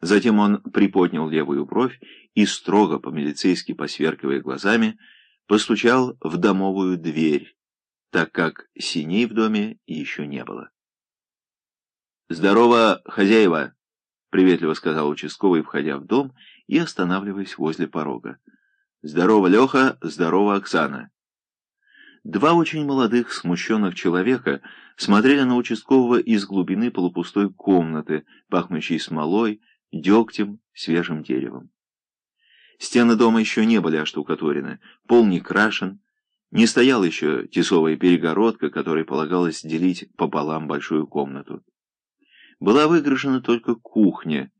Затем он приподнял левую бровь и, строго по-милицейски посверкивая глазами, постучал в домовую дверь, так как синей в доме еще не было. «Здорово, хозяева!» — приветливо сказал участковый, входя в дом и останавливаясь возле порога. «Здорово, Леха! Здорово, Оксана!» Два очень молодых, смущенных человека смотрели на участкового из глубины полупустой комнаты, пахнущей смолой, дегтем, свежим деревом. Стены дома еще не были оштукатурены, пол не крашен, не стояла еще тесовая перегородка, которой полагалось делить пополам большую комнату. Была выгружена только кухня,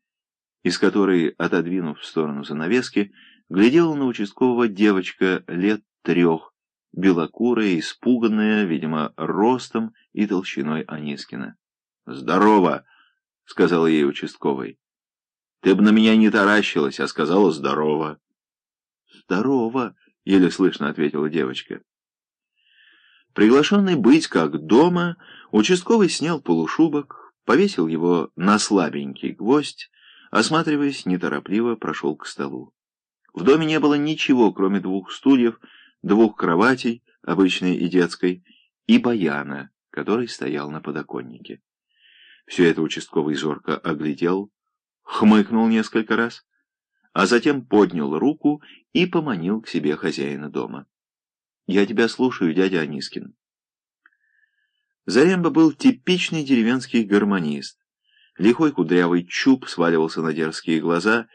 из которой, отодвинув в сторону занавески, глядела на участкового девочка лет трех, белокурая, испуганная, видимо, ростом и толщиной Анискина. «Здорово!» — сказал ей участковый. Ты бы на меня не таращилась, а сказала «здорово». «Здорово», — еле слышно ответила девочка. Приглашенный быть как дома, участковый снял полушубок, повесил его на слабенький гвоздь, осматриваясь, неторопливо прошел к столу. В доме не было ничего, кроме двух стульев, двух кроватей, обычной и детской, и баяна, который стоял на подоконнике. Все это участковый зорко оглядел, хмыкнул несколько раз, а затем поднял руку и поманил к себе хозяина дома. «Я тебя слушаю, дядя Анискин». Заремба был типичный деревенский гармонист. Лихой кудрявый чуб сваливался на дерзкие глаза,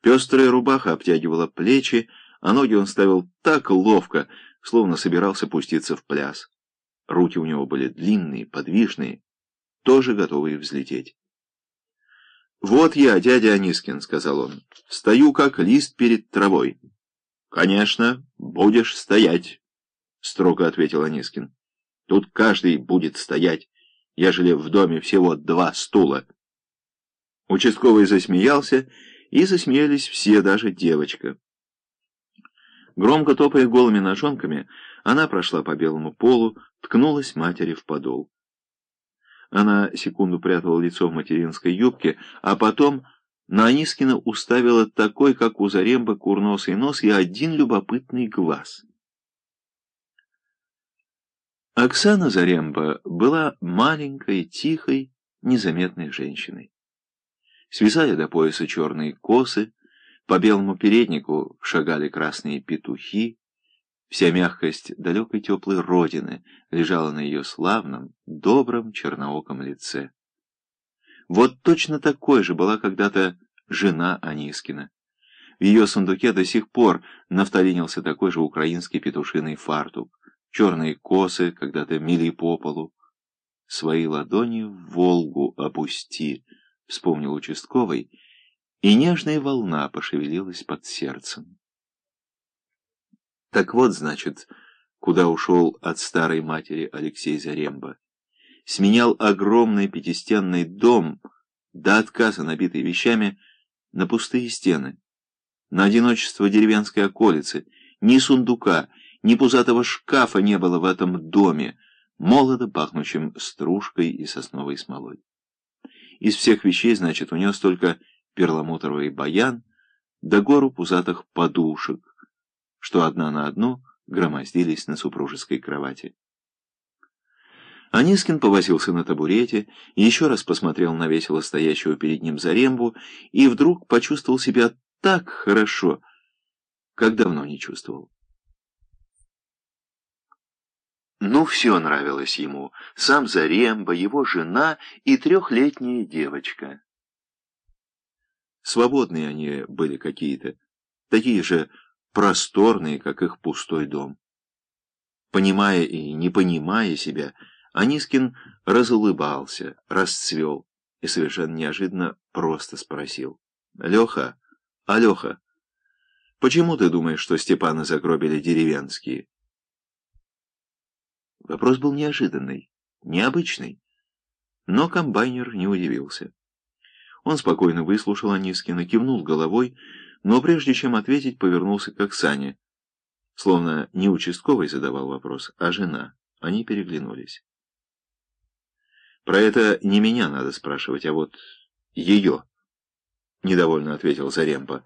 пестрая рубаха обтягивала плечи, а ноги он ставил так ловко, словно собирался пуститься в пляс. Руки у него были длинные, подвижные, тоже готовые взлететь. «Вот я, дядя Анискин», — сказал он, — «стою, как лист перед травой». «Конечно, будешь стоять», — строго ответил Анискин. «Тут каждый будет стоять, ежели в доме всего два стула». Участковый засмеялся, и засмеялись все, даже девочка. Громко топая голыми ножонками, она прошла по белому полу, ткнулась матери в подол. Она секунду прятала лицо в материнской юбке, а потом на Анискина уставила такой, как у Заремба, курносый нос и один любопытный глаз. Оксана Заремба была маленькой, тихой, незаметной женщиной. Свисали до пояса черные косы, по белому переднику шагали красные петухи, Вся мягкость далекой теплой родины лежала на ее славном, добром чернооком лице. Вот точно такой же была когда-то жена Анискина. В ее сундуке до сих пор нафталинился такой же украинский петушиный фартук, черные косы когда-то мели по полу. «Свои ладони в Волгу опусти», — вспомнил участковый, и нежная волна пошевелилась под сердцем. Так вот, значит, куда ушел от старой матери Алексей Заремба. Сменял огромный пятистенный дом, до отказа набитый вещами, на пустые стены, на одиночество деревенской околицы, ни сундука, ни пузатого шкафа не было в этом доме, молодо пахнущим стружкой и сосновой смолой. Из всех вещей, значит, у него столько перламутровый баян, да гору пузатых подушек, что одна на одну громоздились на супружеской кровати. Анискин повозился на табурете, еще раз посмотрел на весело стоящего перед ним Зарембу и вдруг почувствовал себя так хорошо, как давно не чувствовал. Ну, все нравилось ему. Сам Заремба, его жена и трехлетняя девочка. Свободные они были какие-то, такие же просторные, как их пустой дом. Понимая и не понимая себя, Анискин разулыбался, расцвел и совершенно неожиданно просто спросил. «Леха, а Леха, почему ты думаешь, что Степана загробили деревенские?» Вопрос был неожиданный, необычный, но комбайнер не удивился. Он спокойно выслушал Анискина, кивнул головой, но прежде чем ответить, повернулся к Оксане. Словно не участковый задавал вопрос, а жена. Они переглянулись. Про это не меня надо спрашивать, а вот ее. недовольно ответил Заремба.